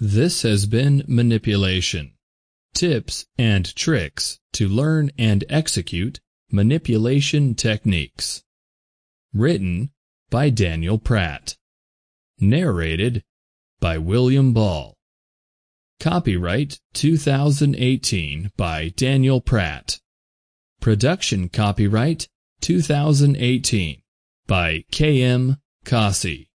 This has been Manipulation. Tips and tricks to learn and execute manipulation techniques. Written by Daniel Pratt. Narrated by William Ball. Copyright 2018 by Daniel Pratt. Production copyright 2018 by K.M. Kasi.